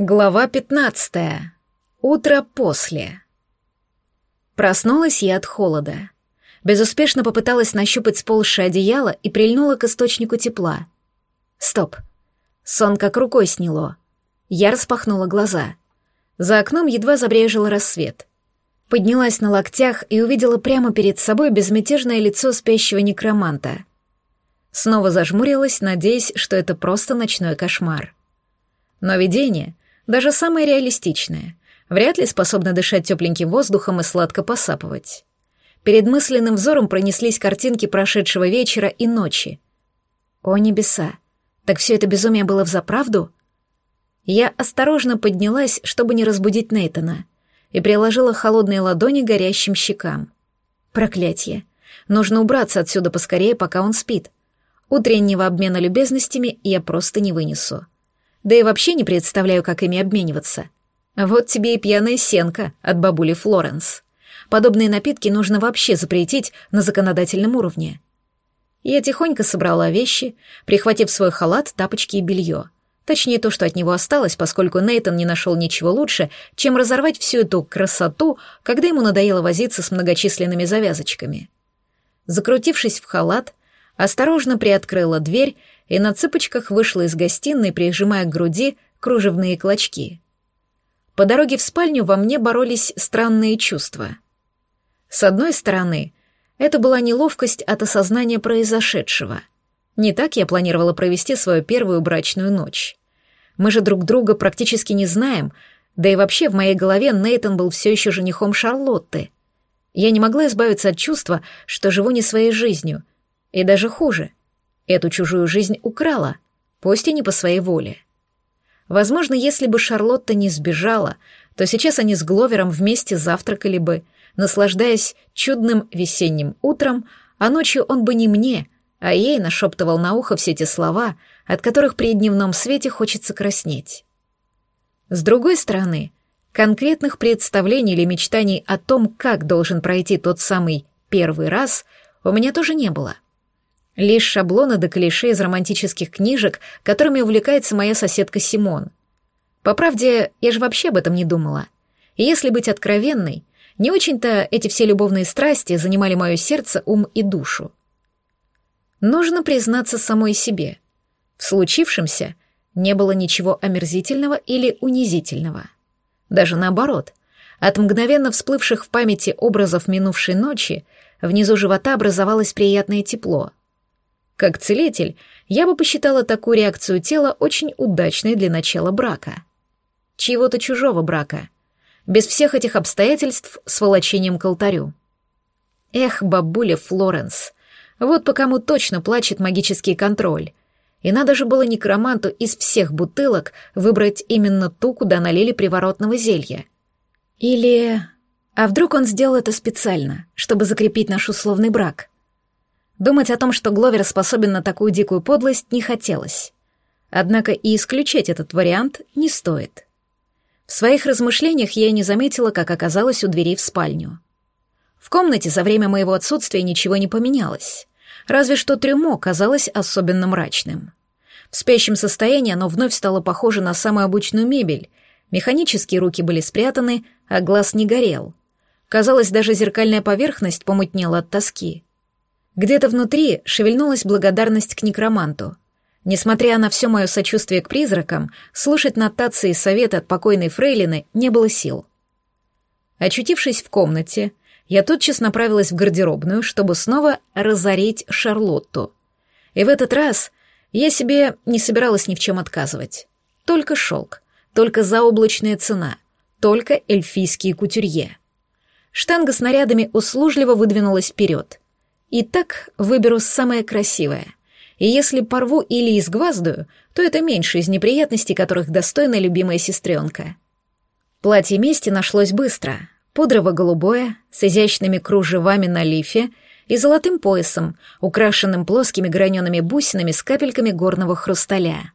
Глава 15. Утро после. Проснулась я от холода. Безуспешно попыталась нащупать сползшее одеяло и прильнула к источнику тепла. Стоп. Сон как рукой сняло. Я распахнула глаза. За окном едва забрежил рассвет. Поднялась на локтях и увидела прямо перед собой безмятежное лицо спящего некроманта. Снова зажмурилась, надеясь, что это просто ночной кошмар. Но видение — даже самое реалистичное, вряд ли способна дышать тепленьким воздухом и сладко посапывать. Перед мысленным взором пронеслись картинки прошедшего вечера и ночи. О небеса! Так все это безумие было взаправду? Я осторожно поднялась, чтобы не разбудить Нейтона, и приложила холодные ладони горящим щекам. Проклятье! Нужно убраться отсюда поскорее, пока он спит. Утреннего обмена любезностями я просто не вынесу. Да и вообще не представляю, как ими обмениваться. Вот тебе и пьяная сенка от бабули Флоренс. Подобные напитки нужно вообще запретить на законодательном уровне. Я тихонько собрала вещи, прихватив свой халат, тапочки и белье. Точнее, то, что от него осталось, поскольку Нейтон не нашел ничего лучше, чем разорвать всю эту красоту, когда ему надоело возиться с многочисленными завязочками. Закрутившись в халат, осторожно приоткрыла дверь и на цыпочках вышла из гостиной, прижимая к груди кружевные клочки. По дороге в спальню во мне боролись странные чувства. С одной стороны, это была неловкость от осознания произошедшего. Не так я планировала провести свою первую брачную ночь. Мы же друг друга практически не знаем, да и вообще в моей голове Нейтон был все еще женихом Шарлотты. Я не могла избавиться от чувства, что живу не своей жизнью, и даже хуже — Эту чужую жизнь украла, пусть и не по своей воле. Возможно, если бы Шарлотта не сбежала, то сейчас они с Гловером вместе завтракали бы, наслаждаясь чудным весенним утром, а ночью он бы не мне, а ей нашептывал на ухо все те слова, от которых при дневном свете хочется краснеть. С другой стороны, конкретных представлений или мечтаний о том, как должен пройти тот самый первый раз, у меня тоже не было — Лишь шаблоны до клише из романтических книжек, которыми увлекается моя соседка Симон. По правде, я же вообще об этом не думала. И если быть откровенной, не очень-то эти все любовные страсти занимали мое сердце, ум и душу. Нужно признаться самой себе. В случившемся не было ничего омерзительного или унизительного. Даже наоборот. От мгновенно всплывших в памяти образов минувшей ночи внизу живота образовалось приятное тепло — как целитель, я бы посчитала такую реакцию тела очень удачной для начала брака. Чьего-то чужого брака. Без всех этих обстоятельств с волочением к алтарю. Эх, бабуля Флоренс, вот по кому точно плачет магический контроль. И надо же было некроманту из всех бутылок выбрать именно ту, куда налили приворотного зелья. Или... А вдруг он сделал это специально, чтобы закрепить наш условный брак? Думать о том, что Гловер способен на такую дикую подлость, не хотелось. Однако и исключать этот вариант не стоит. В своих размышлениях я не заметила, как оказалась у двери в спальню. В комнате за время моего отсутствия ничего не поменялось, разве что трюмо казалось особенно мрачным. В спящем состоянии оно вновь стало похоже на самую обычную мебель, механические руки были спрятаны, а глаз не горел. Казалось, даже зеркальная поверхность помутнела от тоски — где-то внутри шевельнулась благодарность к некроманту. Несмотря на все мое сочувствие к призракам, слушать нотации и советы от покойной фрейлины не было сил. Очутившись в комнате, я тотчас направилась в гардеробную, чтобы снова разорить Шарлотту. И в этот раз я себе не собиралась ни в чем отказывать. Только шелк, только заоблачная цена, только эльфийские кутюрье. Штанга с нарядами услужливо выдвинулась вперед — и так выберу самое красивое. И если порву или изгваздаю, то это меньше из неприятностей, которых достойна любимая сестренка. Платье мести нашлось быстро. Пудрово-голубое, с изящными кружевами на лифе и золотым поясом, украшенным плоскими гранеными бусинами с капельками горного хрусталя.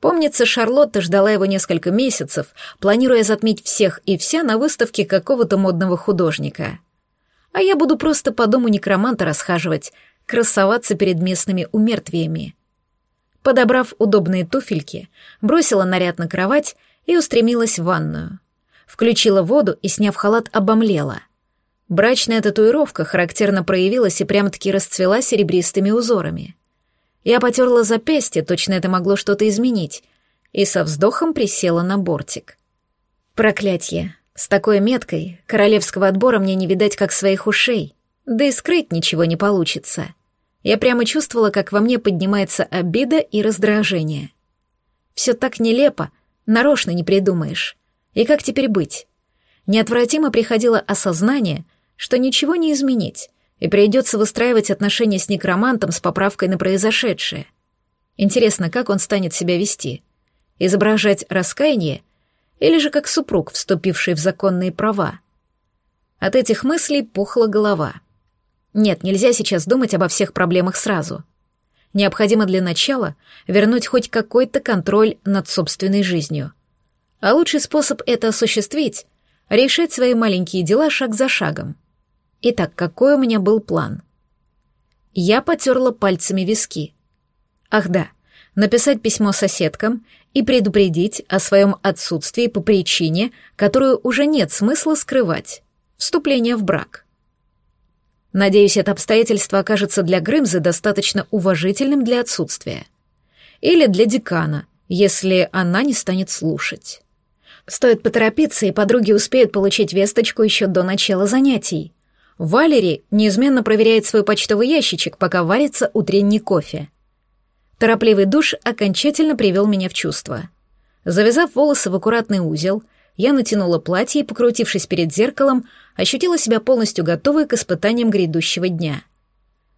Помнится, Шарлотта ждала его несколько месяцев, планируя затмить всех и вся на выставке какого-то модного художника — а я буду просто по дому некроманта расхаживать, красоваться перед местными умертвиями. Подобрав удобные туфельки, бросила наряд на кровать и устремилась в ванную. Включила воду и, сняв халат, обомлела. Брачная татуировка характерно проявилась и прям-таки расцвела серебристыми узорами. Я потерла запястье, точно это могло что-то изменить, и со вздохом присела на бортик. Проклятье. С такой меткой королевского отбора мне не видать как своих ушей, да и скрыть ничего не получится. Я прямо чувствовала, как во мне поднимается обида и раздражение. Все так нелепо, нарочно не придумаешь. И как теперь быть? Неотвратимо приходило осознание, что ничего не изменить, и придется выстраивать отношения с некромантом с поправкой на произошедшее. Интересно, как он станет себя вести? Изображать раскаяние или же как супруг, вступивший в законные права? От этих мыслей пухла голова. Нет, нельзя сейчас думать обо всех проблемах сразу. Необходимо для начала вернуть хоть какой-то контроль над собственной жизнью. А лучший способ это осуществить — решать свои маленькие дела шаг за шагом — Итак, какой у меня был план? Я потерла пальцами виски. Ах да, написать письмо соседкам и предупредить о своем отсутствии по причине, которую уже нет смысла скрывать — вступление в брак. Надеюсь, это обстоятельство окажется для Грымзы достаточно уважительным для отсутствия. Или для декана, если она не станет слушать. Стоит поторопиться, и подруги успеют получить весточку еще до начала занятий. Валери неизменно проверяет свой почтовый ящичек, пока варится утренний кофе. Торопливый душ окончательно привел меня в чувство. Завязав волосы в аккуратный узел, я натянула платье и, покрутившись перед зеркалом, ощутила себя полностью готовой к испытаниям грядущего дня.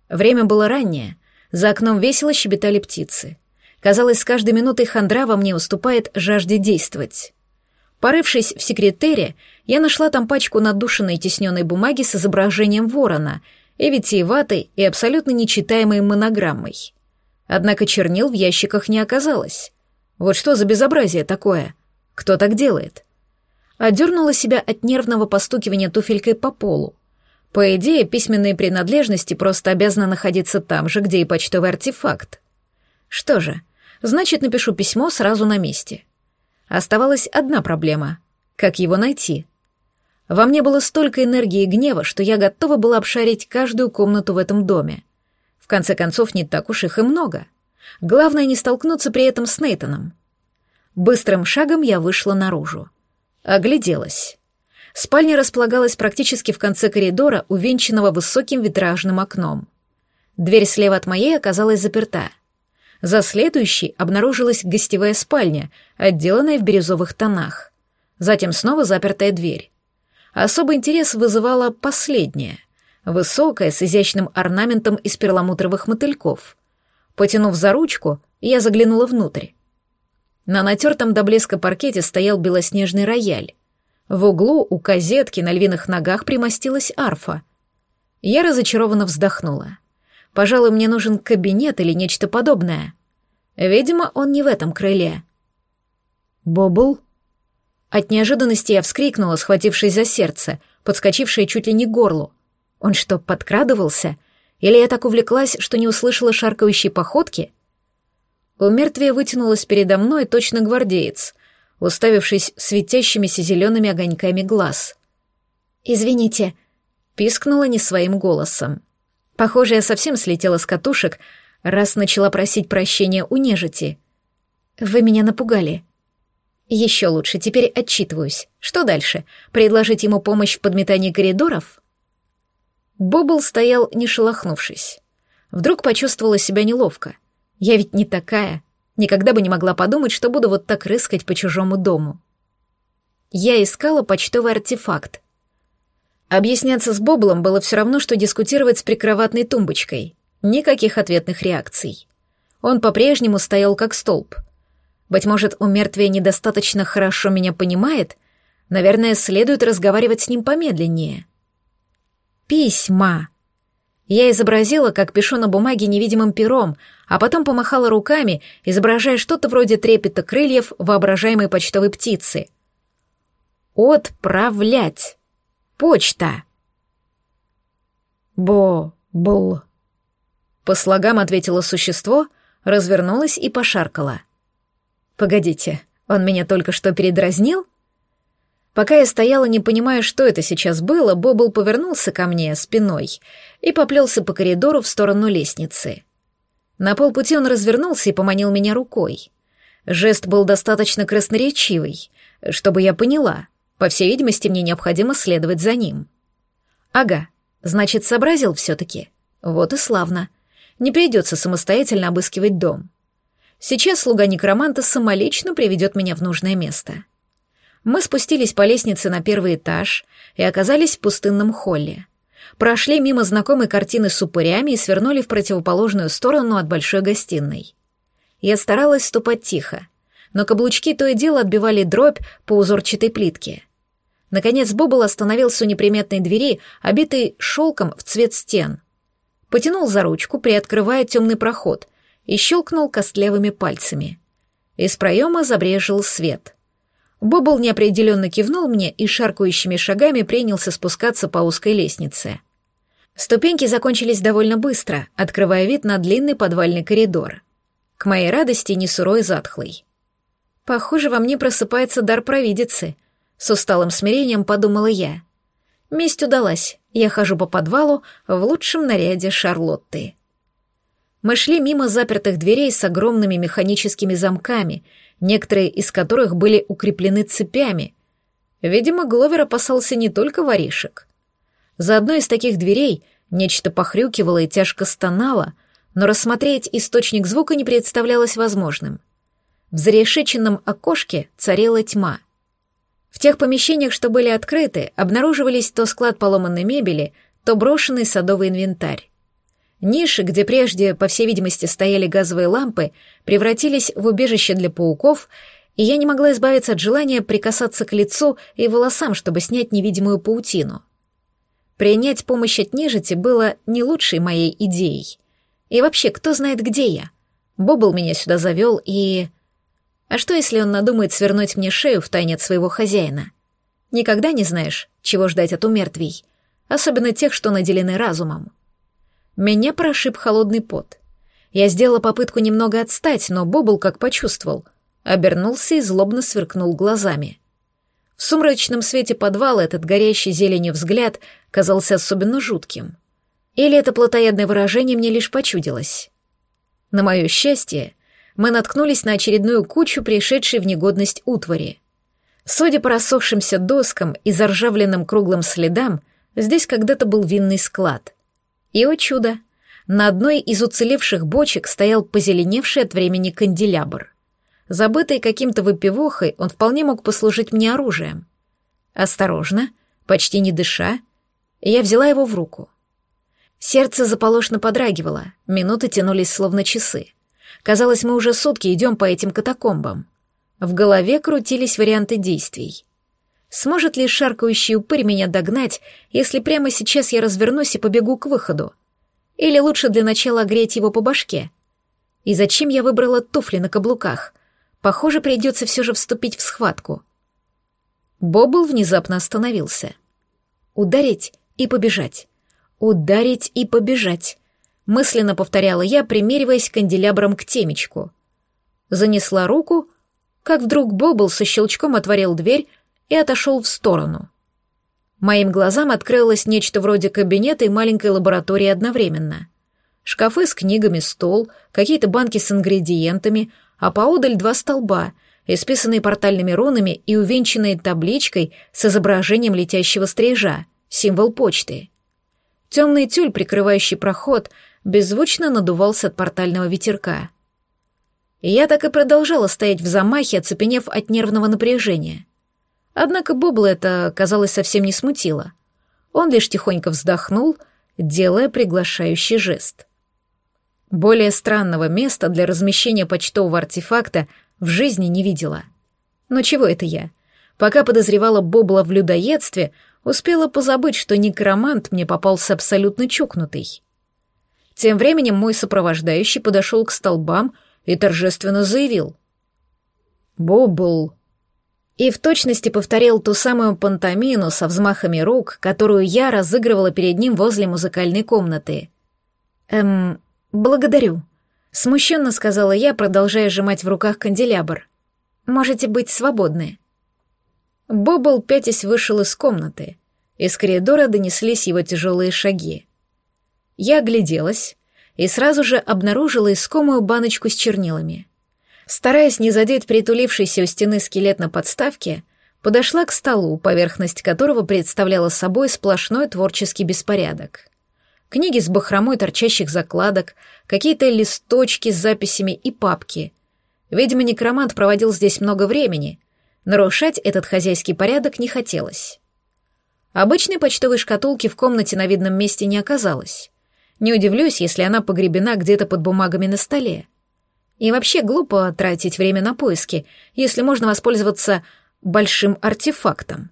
Время было раннее, за окном весело щебетали птицы. Казалось, с каждой минутой хандра во мне уступает жажде действовать. Порывшись в секретере, я нашла там пачку надушенной тисненной бумаги с изображением ворона и витиеватой и абсолютно нечитаемой монограммой. Однако чернил в ящиках не оказалось. Вот что за безобразие такое? Кто так делает? Одернула себя от нервного постукивания туфелькой по полу. По идее, письменные принадлежности просто обязаны находиться там же, где и почтовый артефакт. Что же, значит, напишу письмо сразу на месте. Оставалась одна проблема — как его найти? Во мне было столько энергии и гнева, что я готова была обшарить каждую комнату в этом доме. В конце концов, не так уж их и много. Главное не столкнуться при этом с Нейтаном. Быстрым шагом я вышла наружу. Огляделась. Спальня располагалась практически в конце коридора, увенчанного высоким витражным окном. Дверь слева от моей оказалась заперта. За следующей обнаружилась гостевая спальня, отделанная в бирюзовых тонах. Затем снова запертая дверь. Особый интерес вызывала последняя, высокая, с изящным орнаментом из перламутровых мотыльков. Потянув за ручку, я заглянула внутрь. На натертом до блеска паркете стоял белоснежный рояль. В углу у козетки на львиных ногах примостилась арфа. Я разочарованно вздохнула. Пожалуй, мне нужен кабинет или нечто подобное. Видимо, он не в этом крыле. Бобл? От неожиданности я вскрикнула, схватившись за сердце, подскочившее чуть ли не к горлу. Он что, подкрадывался? Или я так увлеклась, что не услышала шаркающей походки? У мертвия вытянулась передо мной точно гвардеец, уставившись светящимися зелеными огоньками глаз. «Извините», — пискнула не своим голосом. Похоже, я совсем слетела с катушек, раз начала просить прощения у нежити. Вы меня напугали. Еще лучше, теперь отчитываюсь. Что дальше? Предложить ему помощь в подметании коридоров? Бобл стоял, не шелохнувшись. Вдруг почувствовала себя неловко. Я ведь не такая. Никогда бы не могла подумать, что буду вот так рыскать по чужому дому. Я искала почтовый артефакт, Объясняться с Боблом было все равно, что дискутировать с прикроватной тумбочкой. Никаких ответных реакций. Он по-прежнему стоял как столб. Быть может, у мертвия недостаточно хорошо меня понимает? Наверное, следует разговаривать с ним помедленнее. Письма. Я изобразила, как пишу на бумаге невидимым пером, а потом помахала руками, изображая что-то вроде трепета крыльев воображаемой почтовой птицы. «Отправлять». Почта. Бо-бл. По слогам ответило существо, развернулось и пошаркало. Погодите, Он меня только что передразнил? Пока я стояла, не понимая, что это сейчас было, Бобл повернулся ко мне спиной и поплелся по коридору в сторону лестницы. На полпути он развернулся и поманил меня рукой. Жест был достаточно красноречивый, чтобы я поняла. По всей видимости, мне необходимо следовать за ним. Ага, значит, сообразил все-таки. Вот и славно. Не придется самостоятельно обыскивать дом. Сейчас слуга некроманта самолично приведет меня в нужное место. Мы спустились по лестнице на первый этаж и оказались в пустынном холле. Прошли мимо знакомой картины с упырями и свернули в противоположную сторону от большой гостиной. Я старалась ступать тихо, но каблучки то и дело отбивали дробь по узорчатой плитке. Наконец Бобл остановился у неприметной двери, обитой шелком в цвет стен. Потянул за ручку, приоткрывая темный проход, и щелкнул костлявыми пальцами. Из проема забрежил свет. Бобл неопределенно кивнул мне и шаркающими шагами принялся спускаться по узкой лестнице. Ступеньки закончились довольно быстро, открывая вид на длинный подвальный коридор. К моей радости не сурой затхлый. Похоже, во мне просыпается дар провидицы — с усталым смирением подумала я. Месть удалась. Я хожу по подвалу в лучшем наряде Шарлотты. Мы шли мимо запертых дверей с огромными механическими замками, некоторые из которых были укреплены цепями. Видимо, Гловер опасался не только воришек. За одной из таких дверей нечто похрюкивало и тяжко стонало, но рассмотреть источник звука не представлялось возможным. В зарешеченном окошке царила тьма — в тех помещениях, что были открыты, обнаруживались то склад поломанной мебели, то брошенный садовый инвентарь. Ниши, где прежде, по всей видимости, стояли газовые лампы, превратились в убежище для пауков, и я не могла избавиться от желания прикасаться к лицу и волосам, чтобы снять невидимую паутину. Принять помощь от нежити было не лучшей моей идеей. И вообще, кто знает, где я? Бобл меня сюда завел, и... А что, если он надумает свернуть мне шею в тайне от своего хозяина? Никогда не знаешь, чего ждать от умертвий, особенно тех, что наделены разумом. Меня прошиб холодный пот. Я сделала попытку немного отстать, но Бобл как почувствовал, обернулся и злобно сверкнул глазами. В сумрачном свете подвала этот горящий зеленью взгляд казался особенно жутким. Или это плотоядное выражение мне лишь почудилось? На мое счастье, мы наткнулись на очередную кучу, пришедшей в негодность утвари. Судя по рассохшимся доскам и заржавленным круглым следам, здесь когда-то был винный склад. И, о чудо, на одной из уцелевших бочек стоял позеленевший от времени канделябр. Забытый каким-то выпивохой, он вполне мог послужить мне оружием. Осторожно, почти не дыша, я взяла его в руку. Сердце заполошно подрагивало, минуты тянулись словно часы. Казалось, мы уже сутки идем по этим катакомбам. В голове крутились варианты действий. Сможет ли шаркающий упырь меня догнать, если прямо сейчас я развернусь и побегу к выходу? Или лучше для начала огреть его по башке? И зачем я выбрала туфли на каблуках? Похоже, придется все же вступить в схватку. Бобл внезапно остановился. Ударить и побежать. Ударить и побежать мысленно повторяла я, примериваясь канделябром к темечку. Занесла руку, как вдруг Бобл со щелчком отворил дверь и отошел в сторону. Моим глазам открылось нечто вроде кабинета и маленькой лаборатории одновременно. Шкафы с книгами, стол, какие-то банки с ингредиентами, а поодаль два столба, исписанные портальными рунами и увенчанные табличкой с изображением летящего стрижа, символ почты. Темный тюль, прикрывающий проход, беззвучно надувался от портального ветерка. Я так и продолжала стоять в замахе, оцепенев от нервного напряжения. Однако Бобла это, казалось, совсем не смутило. Он лишь тихонько вздохнул, делая приглашающий жест. Более странного места для размещения почтового артефакта в жизни не видела. Но чего это я? Пока подозревала Бобла в людоедстве, успела позабыть, что некромант мне попался абсолютно чокнутый. Тем временем мой сопровождающий подошел к столбам и торжественно заявил. «Бобл!» И в точности повторил ту самую пантомину со взмахами рук, которую я разыгрывала перед ним возле музыкальной комнаты. «Эм, благодарю», — смущенно сказала я, продолжая сжимать в руках канделябр. Можете быть свободны». Бобл пятясь вышел из комнаты. Из коридора донеслись его тяжелые шаги. Я огляделась и сразу же обнаружила искомую баночку с чернилами. Стараясь не задеть притулившийся у стены скелет на подставке, подошла к столу, поверхность которого представляла собой сплошной творческий беспорядок. Книги с бахромой торчащих закладок, какие-то листочки с записями и папки. Видимо, некромант проводил здесь много времени, Нарушать этот хозяйский порядок не хотелось. Обычной почтовой шкатулки в комнате на видном месте не оказалось. Не удивлюсь, если она погребена где-то под бумагами на столе. И вообще глупо тратить время на поиски, если можно воспользоваться большим артефактом.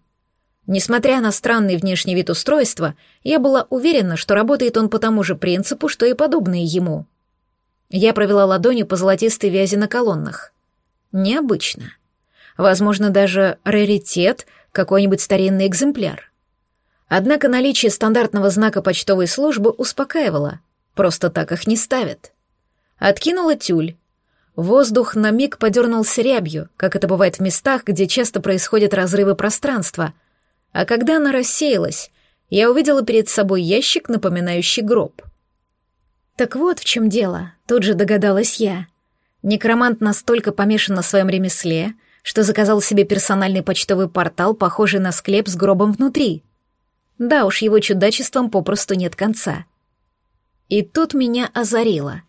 Несмотря на странный внешний вид устройства, я была уверена, что работает он по тому же принципу, что и подобные ему. Я провела ладонью по золотистой вязи на колоннах. Необычно. Возможно, даже раритет, какой-нибудь старинный экземпляр. Однако наличие стандартного знака почтовой службы успокаивало. Просто так их не ставят. Откинула тюль. Воздух на миг подернулся рябью, как это бывает в местах, где часто происходят разрывы пространства. А когда она рассеялась, я увидела перед собой ящик, напоминающий гроб. Так вот в чем дело, тут же догадалась я. Некромант настолько помешан на своем ремесле, что заказал себе персональный почтовый портал, похожий на склеп с гробом внутри. Да уж, его чудачеством попросту нет конца. И тут меня озарило.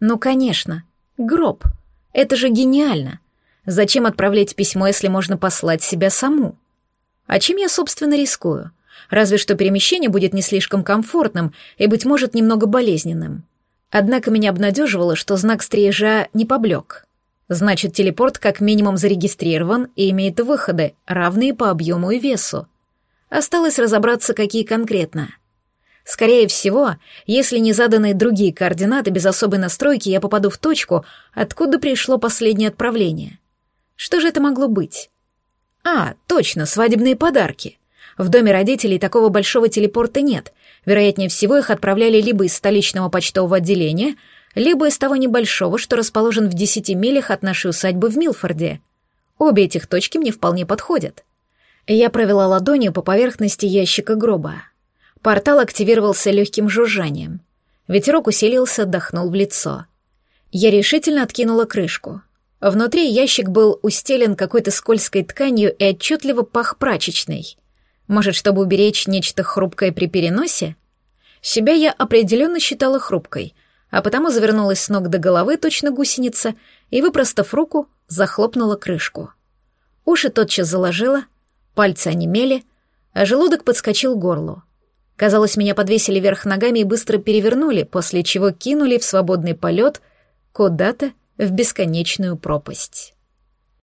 Ну, конечно, гроб. Это же гениально. Зачем отправлять письмо, если можно послать себя саму? А чем я, собственно, рискую? Разве что перемещение будет не слишком комфортным и, быть может, немного болезненным. Однако меня обнадеживало, что знак стрижа не поблек. Значит, телепорт как минимум зарегистрирован и имеет выходы, равные по объему и весу. Осталось разобраться, какие конкретно. Скорее всего, если не заданы другие координаты без особой настройки, я попаду в точку, откуда пришло последнее отправление. Что же это могло быть? А, точно, свадебные подарки. В доме родителей такого большого телепорта нет. Вероятнее всего, их отправляли либо из столичного почтового отделения, либо из того небольшого, что расположен в десяти милях от нашей усадьбы в Милфорде. Обе этих точки мне вполне подходят. Я провела ладонью по поверхности ящика гроба. Портал активировался легким жужжанием. Ветерок усилился, отдохнул в лицо. Я решительно откинула крышку. Внутри ящик был устелен какой-то скользкой тканью и отчетливо пах прачечной. Может, чтобы уберечь нечто хрупкое при переносе? Себя я определенно считала хрупкой, а потому завернулась с ног до головы точно гусеница и, выпростав руку, захлопнула крышку. Уши тотчас заложила, пальцы онемели, а желудок подскочил к горлу. Казалось, меня подвесили вверх ногами и быстро перевернули, после чего кинули в свободный полет куда-то в бесконечную пропасть.